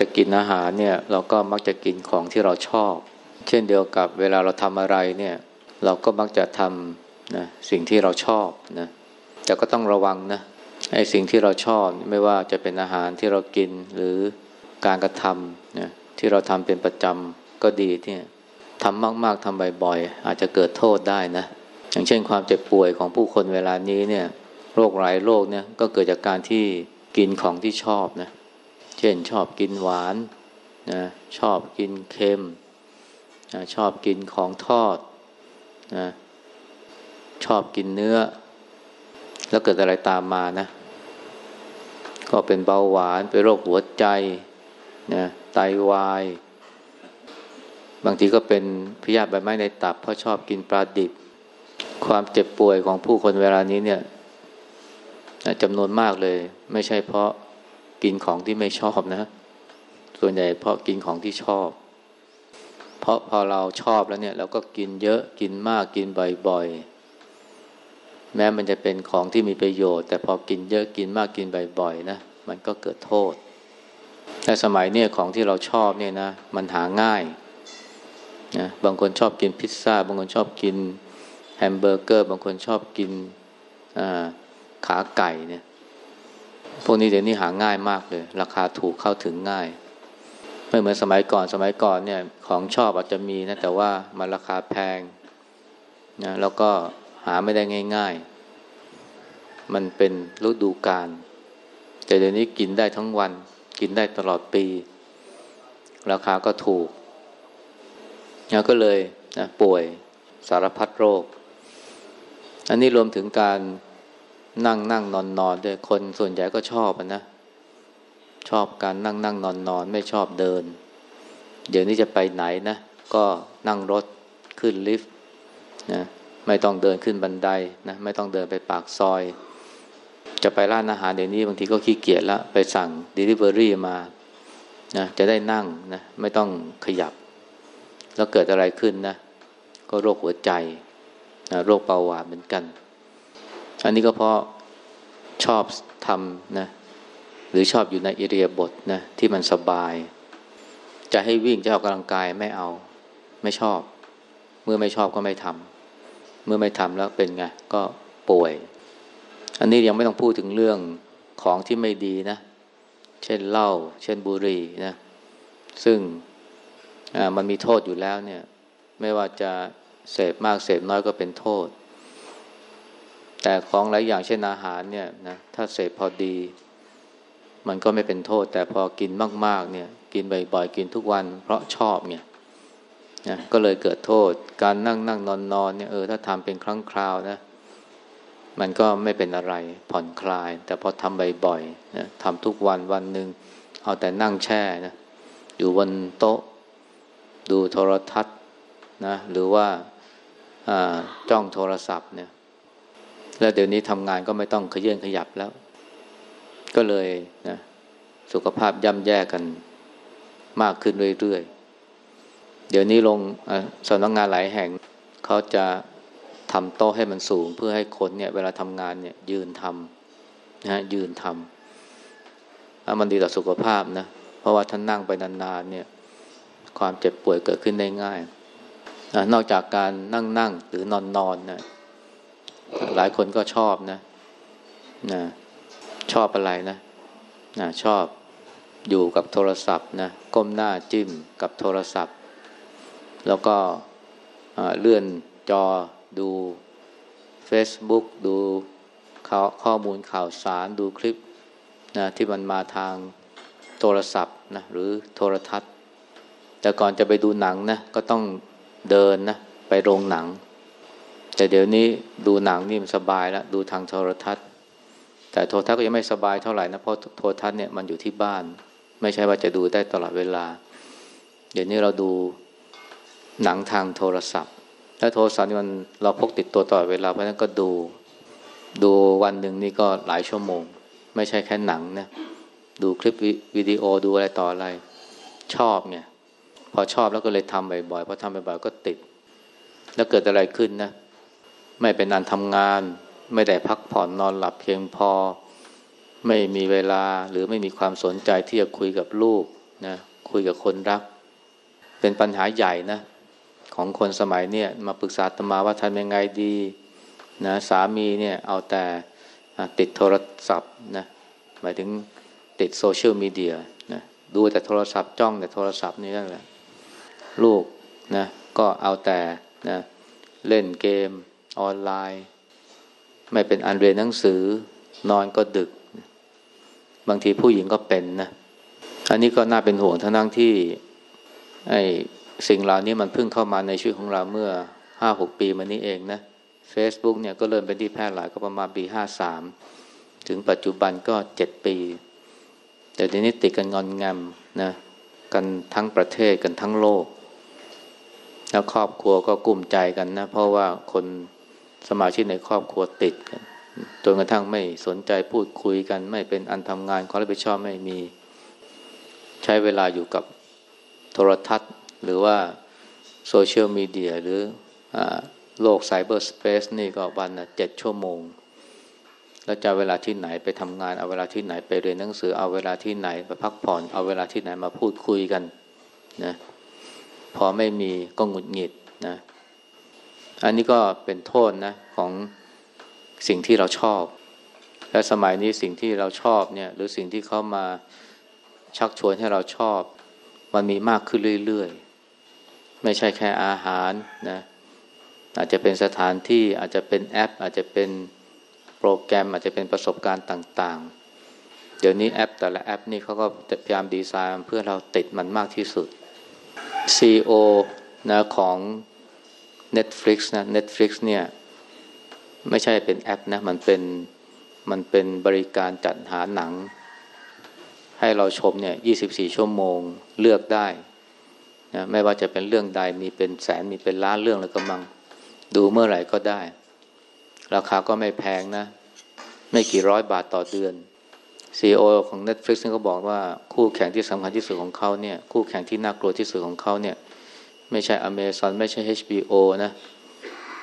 จะกินอาหารเนี่ยเราก็มักจะกินของที่เราชอบ เช่นเดียวกับเวลาเราทำอะไรเนี่ยเราก็มักจะทำนะสิ่งที่เราชอบนะแต่ก็ต้องระวังนะไอ้สิ่งที่เราชอบไม่ว่าจะเป็นอาหารที่เรากินหรือการกระทำนะที่เราทำเป็นประจำก็ดีที่ทำมากๆทำบ่อยๆอาจจะเกิดโทษได้นะอย่างเช่นความเจ็บป่วยของผู้คนเวลานี้เนี่ยโรคหลายโรคเนี่ยก็เกิดจากการที่กินของที่ชอบนะ ช่นชอบกินหวานนะชอบกินเค็มนะชอบกินของทอดนะชอบกินเนื้อ แล้วเกิดอะไรตามมานะ ก็เป็นเบาหวานเป็นโรคหัวใจนะไตาวาย บางทีก็เป็นพยาธิใบไม้ในตับ เพราะชอบกินปลาดิบ ความเจ็บป่วยของผู้คนเวลานี้เนี่ยจำนวนมากเลย ไม่ใช่เพราะ กินของที่ไม่ชอบนะ ส่วนใหญ่เพราะกินของที่ชอบ เพราะพอเราชอบแล้วเนี่ยเราก็กินเยอะกินมากกินบ่อยๆ แม้มันจะเป็นของที่มีประโยชน์ แต่พอกินเยอะกินมากกินบ่อยๆนะมันก็เกิดโทษแต่สมัยเนี่ยของที่เราชอบเนี่ยนะมันหาง่ายนะบางคนชอบกินพิซซ่า บางคนชอบกินแฮมเบอร์เกอร์ บางคนชอบกินขาไก่เนี่ย พวกนี้เดี๋ยวนี้หาง่ายมากเลย ราคาถูกเข้าถึงง่าย ไม่เหมือนสมัยก่อนสมัยก่อนเนี่ยของชอบอาจจะมีนะแต่ว่ามันราคาแพงนะแล้วก็หาไม่ได้ง่าย ๆ มันเป็นฤดูกาลแต่เดี๋ยวนี้กินได้ทั้งวัน กินได้ตลอดปี ราคาก็ถูกนะก็เลยนะป่วยสารพัดโรค อันนี้รวมถึงการ นั่งนั่งนอนนอนด้วยคนส่วนใหญ่ก็ชอบนะ ชอบการนั่งนั่งนอนนอนไม่ชอบเดิน เดี๋ยวนี้จะไปไหนนะ ก็นั่งรถขึ้นลิฟต์นะไม่ต้องเดินขึ้นบันไดนะไม่ต้องเดินไปปากซอย จะไปร้านอาหารเดี๋ยวนี้บางทีก็ขี้เกียจแล้วไปสั่ง Delivery มานะจะได้นั่งนะไม่ต้องขยับ แล้วเกิดอะไรขึ้นนะ ก็โรคหัวใจนะโรคเบาหวานเหมือนกัน อันนี้ก็เพราะชอบทำนะหรือชอบอยู่ในอิเรียบทนะที่มันสบาย จะให้วิ่งจะออกกำลังกายไม่เอา ไม่ชอบ เมื่อไม่ชอบก็ไม่ทำเมื่อไม่ทำแล้วเป็นไงก็ป่วย อันนี้ยังไม่ต้องพูดถึงเรื่องของที่ไม่ดีนะ เช่นเหล้าเช่นบุหรี่นะซึ่งมันมีโทษอยู่แล้วเนี่ย ไม่ว่าจะเสพมากเสพน้อยก็เป็นโทษ แต่ของหลายอย่างเช่นอาหารเนี่ยนะถ้าเสพพอดี มันก็ไม่เป็นโทษ แต่พอกินมาก ๆ เนี่ย กินบ่อยๆ กินทุกวัน เพราะชอบเนี่ยนะก็เลยเกิดโทษ การนั่งนั่งนอนนอนเนี่ยเออถ้าทำเป็นครั้งคราวนะ มันก็ไม่เป็นอะไรผ่อนคลาย แต่พอทำบ่อยๆนะทำทุกวันวันหนึ่งเอาแต่นั่งแช่นะอยู่บนโต๊ะ ดูโทรทัศน์นะหรือว่าจ้องโทรศัพท์เนี่ย แล้วเดี๋ยวนี้ทำงานก็ไม่ต้องขยื่นขยับแล้ว ก็เลยนะสุขภาพย่ำแย่กันมากขึ้นเรื่อยๆ เดี๋ยวนี้ลงสำนักงงานหลายแห่งเขาจะทำโต๊ะให้มันสูง เพื่อให้คนเนี่ย เวลาทำงานเนี่ย ยืนทำนะยืนทำมันดีต่อสุขภาพนะ เพราะว่าท่านนั่งไปนานๆเนี่ย ความเจ็บป่วยเกิดขึ้นได้ง่าย นอกจากการนั่งนั่งหรือนอนนอนนะ หลายคนก็ชอบนะนะชอบอะไรนะนะชอบอยู่กับโทรศัพท์นะก้มหน้าจิ้มกับโทรศัพท์ แล้วก็เลื่อนจอดู Facebook ดูข้อมูลข่าวสารดูคลิปนะที่มันมาทางโทรศัพท์นะหรือโทรทัศน์ แต่ก่อนจะไปดูหนังนะก็ต้องเดินนะไปโรงหนัง แต่เดี๋ยวนี้ดูหนังนี่มันสบายแล้วดูทางโทรทัศน์ แต่โทรทัศน์ก็ยังไม่สบายเท่าไหร่นะเพราะโทรทัศน์เนี่ยมันอยู่ที่บ้าน ไม่ใช่ว่าจะดูได้ตลอดเวลา เดี๋ยวนี้เราดูหนังทางโทรศัพท์ แล้วโทรศัพท์นี่มันเราพกติดตัวตลอดเวลาเพราะนั้นก็ดูดูวันหนึ่งนี่ก็หลายชั่วโมง ไม่ใช่แค่หนังนะดูคลิปวิดีโอดูอะไรต่ออะไร ชอบเนี่ย พอชอบแล้วก็เลยทำบ่อยๆพอทำบ่อยๆก็ติด แล้วเกิดอะไรขึ้นนะ ไม่เป็นอันทำงาน ไม่ได้พักผ่อนนอนหลับเพียงพอ ไม่มีเวลาหรือไม่มีความสนใจที่จะคุยกับลูกนะคุยกับคนรัก เป็นปัญหาใหญ่นะของคนสมัยเนี่ยมาปรึกษาตมาว่าทำยังไงดีนะสามีเนี่ยเอาแต่ติดโทรศัพท์นะหมายถึงติดโซเชียลมีเดียนะดูแต่โทรศัพท์จ้องแต่โทรศัพท์นี่นั่นแหละลูกนะก็เอาแต่นะเล่นเกม ออนไลน์ ไม่เป็นอันเรียนหนังสือนอนก็ดึก บางทีผู้หญิงก็เป็นนะ อันนี้ก็น่าเป็นห่วงทั้งทั้งที่ไอ้สิ่งเหล่านี้มันเพิ่งเข้ามาในชีวิตของเราเมื่อห้าหกปีมานี้เองนะ Facebook เนี่ยก็เริ่มเป็นที่แพร่หลายก็ประมาณปีห้าสามถึงปัจจุบันก็เจ็ดปี แต่ทีนี้ติดกันงอนงำนะกันทั้งประเทศกันทั้งโลก แล้วครอบครัวก็กลุ้มใจกันนะ เพราะว่าคน สมาชิกในครอบครัวติดกันจนกระทั่งไม่สนใจพูดคุยกัน ไม่เป็นอันทำงานความรับผิดชอบไม่มีใช้เวลาอยู่กับโทรทัศน์ หรือว่าโซเชียลมีเดียหรืออโลกไซเบอร์สเปซนี่ก็วันละเจ็ดชั่วโมง แล้วจะเวลาที่ไหนไปทำงาน เอาเวลาที่ไหนไปเรียนหนังสือ เอาเวลาที่ไหนไปพักผ่อน เอาเวลาที่ไหนมาพูดคุยกันนะพอไม่มีก็หงุดหงิดนะ อันนี้ก็เป็นโทษนะของสิ่งที่เราชอบ และสมัยนี้สิ่งที่เราชอบเนี่ย หรือสิ่งที่เขามาชักชวนให้เราชอบ มันมีมากขึ้นเรื่อยๆ ไม่ใช่แค่อาหารนะอาจจะเป็นสถานที่อาจจะเป็นแอป อาจจะเป็นโปรแกรม อาจจะเป็นประสบการณ์ต่างๆ เดี๋ยวนี้แอป แต่ละแอปนี่เขาก็พยายามดีไซน์เพื่อเราติดมันมากที่สุด CEO นะของ Netflix นะ Netflix เนี่ยไม่ใช่เป็นแอปนะ มันเป็นมันเป็นบริการจัดหาหนัง ให้เราชมเนี่ย24 ชั่วโมงเลือกได้นะไม่ว่าจะเป็นเรื่องใดมีเป็นแสนมีเป็นล้านเรื่องแล้วก็มัง ดูเมื่อไหร่ก็ได้ ราคาก็ไม่แพงนะ ไม่กี่ร้อยบาทต่อเดือน CEO ของ Netflix ก็บอกว่าคู่แข่งที่สำคัญที่สุดของเขาเนี่ยคู่แข่งที่น่ากลัวที่สุดของเขาเนี่ย ไม่ใช่ Amazon ไม่ใช่ HBO นะ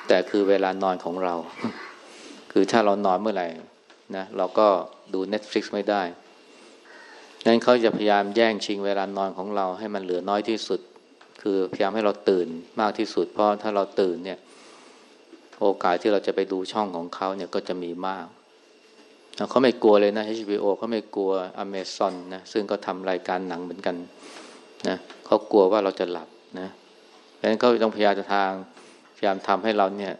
แต่คือเวลานอนของเรา คือถ้าเรานอนเมื่อไหร่นะเราก็ดู Netflix ไม่ได้ นั้นเขาจะพยายามแย่งชิงเวลานอนของเราให้มันเหลือน้อยที่สุด คือพยายามให้เราตื่นมากที่สุด เพราะถ้าเราตื่นเนี่ย โอกาสที่เราจะไปดูช่องของเขาเนี่ยก็จะมีมาก เขาไม่กลัวเลยนะ HBO เขาไม่กลัว Amazon นะ ซึ่งก็ทำรายการหนังเหมือนกันนะเขากลัวว่าเราจะหลับนะเฉะนั้นเขาต้องพยายามทางพยายามทำให้เราเนี่ย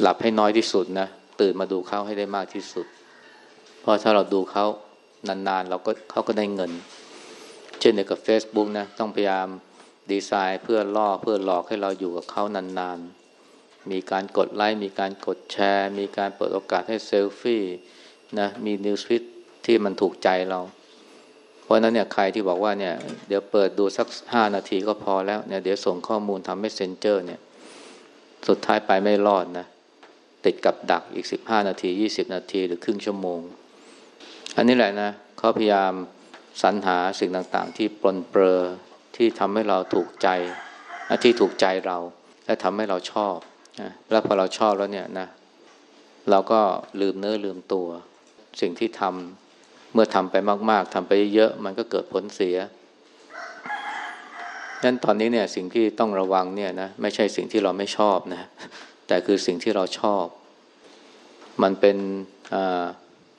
หลับให้น้อยที่สุดนะตื่นมาดูเขาให้ได้มากที่สุด เพราะถ้าเราดูเขานานๆ เราก็เขาก็ได้เงิน เช่นเดียวกับ Facebook นะต้องพยายามดีไซน์เพื่อล่อเพื่อหลอกให้เราอยู่กับเขานานๆ มีการกดไลค์มีการกดแชร์ มีการเปิดโอกาสให้เซลฟี่นะมี news feed ที่มันถูกใจเรา เพราะนั้นเนี่ยใครที่บอกว่าเนี่ยเดี๋ยวเปิดดูสักห้านาทีก็พอแล้วเนี่ยเดี๋ยวส่งข้อมูลทาง Messenger เนี่ย สุดท้ายไปไม่รอดนะติดกับดักอีกสิบห้านาทียี่สิบนาทีหรือครึ่งชั่วโมง อันนี้แหละนะเขาพยายามสรรหาสิ่งต่างๆ ที่ปลนเปลือที่ทำให้เราถูกใจที่ถูกใจเรา และทำให้เราชอบนะแล้วพอเราชอบแล้วเนี่ยนะเราก็ลืมเนื้อลืมตัว สิ่งที่ทำ มื่อทำไปมาก ๆทำไปเยอะมันก็เกิดผลเสียนั้นตอนนี้เนี่ยสิ่งที่ต้องระวังเนี่ยนะไม่ใช่สิ่งที่เราไม่ชอบนะแต่คือสิ่งที่เราชอบ มันเป็นอ่า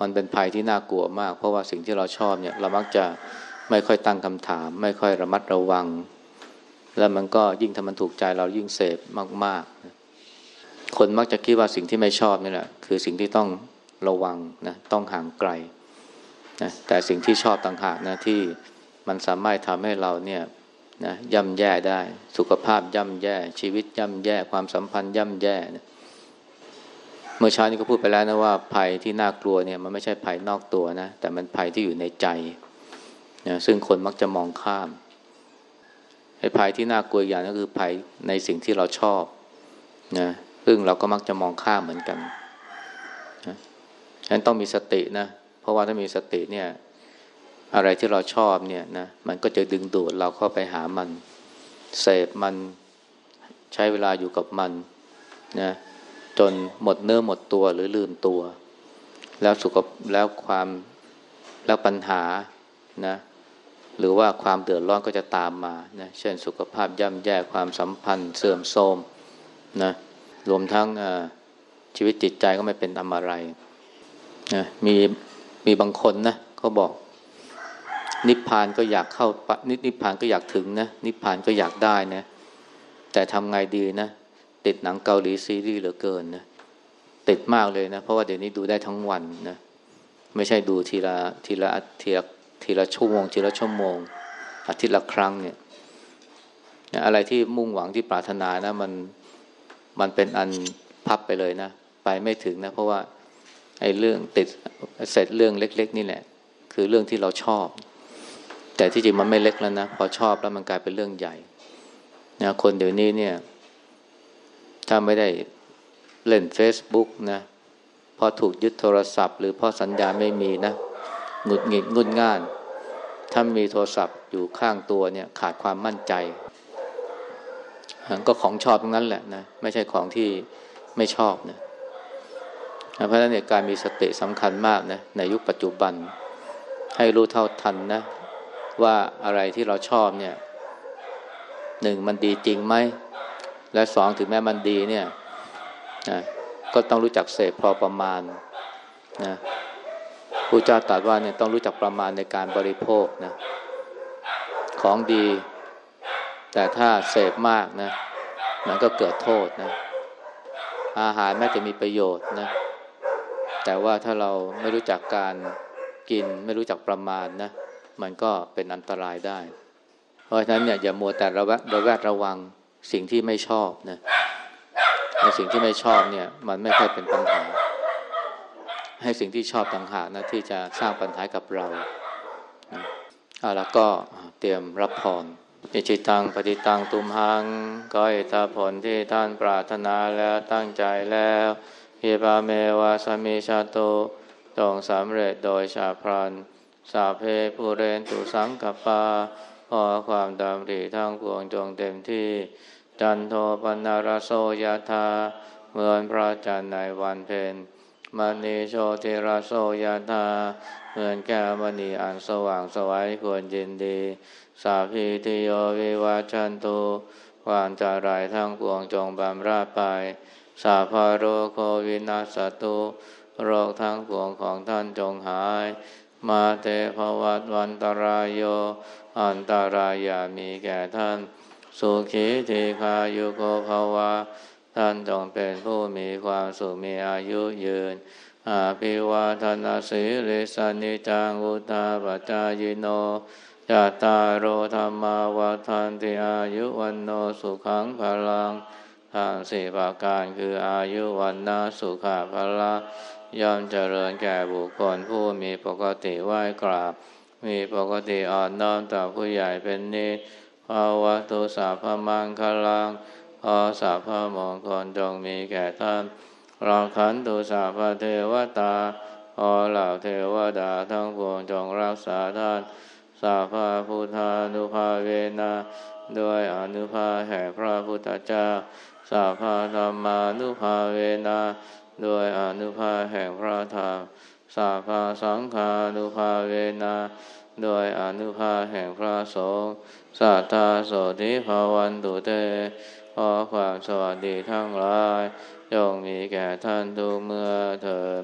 มันเป็นภัยที่น่ากลัวมาก เพราะว่าสิ่งที่เราชอบเนี่ยเรามักจะไม่ค่อยตั้งคำถาม ไม่ค่อยระมัดระวัง แล้วมันก็ยิ่งถ้ามันถูกใจเรายิ่งเสพมากๆ คนมักจะคิดว่าสิ่งที่ไม่ชอบนี่แหละคือสิ่งที่ต้องระวังนะต้องห่างไกล นะแต่สิ่งที่ชอบต่างหากนะที่มันสามารถทำให้เราเนี่ยนะย่ำแย่ได้ สุขภาพย่ำแย่ ชีวิตย่ำแย่ ความสัมพันธ์ย่ำแย่นะเมื่อเช้านี้ก็พูดไปแล้วนะว่าภัยที่น่ากลัวเนี่ยมันไม่ใช่ภัยนอกตัวนะแต่มันภัยที่อยู่ในใจนะซึ่งคนมักจะมองข้ามไอ้ภัยที่น่ากลัวอย่างก็คือภัยในสิ่งที่เราชอบนะซึ่งเราก็มักจะมองข้ามเหมือนกันนะฉะนั้นต้องมีสตินะ ราะว่าถ้ามีสติเนี่ย อะไรที่เราชอบเนี่ยนะมันก็จะดึงดูดเราเข้าไปหามัน เสพมันใช้เวลาอยู่กับมันนะจนหมดเนื้อหมดตัวหรือลืมตัว แล้วสุขแล้วความแล้วปัญหานะหรือว่าความเดือดร้อนก็จะตามมานะเช่นสุขภาพย่ำแย่ความสัมพันธ์ เสื่อมโทรมนะรวมทั้งชีวิตจิตใจก็ไม่เป็นทำอะไรนะมี มีบางคนนะเขาบอก นิพพานก็อยากเข้านินิพพานก็อยากถึงนะ นิพพานก็อยากได้นะ แต่ทำไงดีนะติดหนังเกาหลีซีรีส์เหลือเกินนะติดมากเลยนะ เพราะว่าเดี๋ยวนี้ดูได้ทั้งวันนะไม่ใช่ดูทีละทีละทีละทีละชั่วโมงทีละชั่วโมง อาทิตย์ละครั้งเนี่ยอะไรที่มุ่งหวังที่ปรารถนานะ มันมันเป็นอันพับไปเลยนะ ไปไม่ถึงนะ เพราะว่า ไอ้เรื่องติดเสร็จเรื่องเล็ก ๆ นี่แหละ คือเรื่องที่เราชอบ แต่ที่จริงมันไม่เล็กแล้วนะพอชอบแล้วมันกลายเป็นเรื่องใหญ่นะคนเดี๋ยวนี้เนี่ย ถ้าไม่ได้เล่น Facebook นะพอถูกยึดโทรศัพท์ หรือพอสัญญาไม่มีนะหงุดหงิดงุนง่าน ถ้ามีโทรศัพท์อยู่ข้างตัวเนี่ยขาดความมั่นใจก็ของชอบงั้นแหละนะไม่ใช่ของที่ไม่ชอบนะ เพราะฉะนั้นเนี่ยการมีสติสำคัญมากนะในยุคปัจจุบัน ให้รู้เท่าทันนะว่าอะไรที่เราชอบเนี่ยหนึ่งมันดีจริงไหม และสองถึงแม้มันดีเนี่ยนะก็ต้องรู้จักเสพพอประมาณนะผู้เจ้าตรัสว่าเนี่ยต้องรู้จักประมาณในการบริโภคนะของดี แต่ถ้าเสพมากนะมันก็เกิดโทษนะอาหารแม้จะมีประโยชน์นะ แต่ว่าถ้าเราไม่รู้จักการกิน ไม่รู้จักประมาณนะ มันก็เป็นอันตรายได้ เพราะฉะนั้นเนี่ยอย่ามัวแต่ระแวดระแวดระวังสิ่งที่ไม่ชอบนะในสิ่งที่ไม่ชอบเนี่ยมันไม่ค่อยเป็นปัญหา ให้สิ่งที่ชอบต่างหากนะที่จะสร้างปัญหากับเราเอาแล้วก็เตรียมรับพรจิจิตังปฏิตังตุมหังก็อิทาผลที่ท่านปรารถนาแล้วตั้งใจแล้ว ฮิบาเมวาสมิชาโตจงสำเร็จโดยชาพรันสาเพภูเรนตุสังกปาขอความดำริทั้งปวงจงเต็มที่ จันโทปนารโสยธาเหมือนพระจันทร์ในวันเพ็ญมณีโชติราโสยธาเหมือนแก้วมณีอันสว่างสวัยควรยินดี สาพีติโยวิวาชันตุ วามจารายทั้งปวงจงบำราไปสาพาโรโควินาสตุโรคทั้งปวงของท่านจงหาย มาเตภวัตวันตรายโย อันตรายามีแก่ท่าน สุขีทีคายุโกภาวะ ท่านจงเป็นผู้มีความสุขมีอายุยืนอาภิวาทนาสีลิสานิจังุตาปจจายโน ยาตาโรธรรมาวาทันติอายุวันโนสุขังพลังทางสี่ประการคืออายุวันนาสุขาพละย่อมเจริญแก่บุคคลผู้มีปกติไหว้กราบ มีปกติอ่อนน้อมต่อผู้ใหญ่เป็นนิสภาวะตุสาพมังคลังอสาพมงคลจงมีแก่ท่านราขันตุสาพเทวตาอเหล่าเทวดาทั้งปวงจงรักษาท่าน สาพาพุทธานุภาเวนะด้วยอนุภาแห่งพระพุทธเจ้า สาพาธรรมานุภาเวนะด้วยอนุภาแห่งพระธรรม สาพาสังฆานุภาเวนะด้วยอนุภาแห่งพระสงฆ์สัทธาโสธิภาวันตุเต ขอความสวัสดีทั้งหลายจงมีแก่ท่านทุกเมื่อเถิด